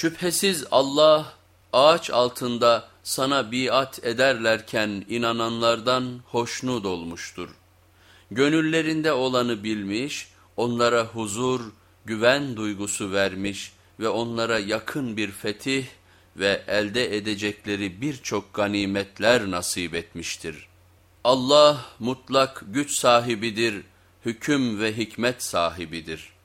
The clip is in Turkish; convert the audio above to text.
Şüphesiz Allah ağaç altında sana biat ederlerken inananlardan hoşnut olmuştur. Gönüllerinde olanı bilmiş, onlara huzur, güven duygusu vermiş ve onlara yakın bir fetih ve elde edecekleri birçok ganimetler nasip etmiştir. Allah mutlak güç sahibidir, hüküm ve hikmet sahibidir.''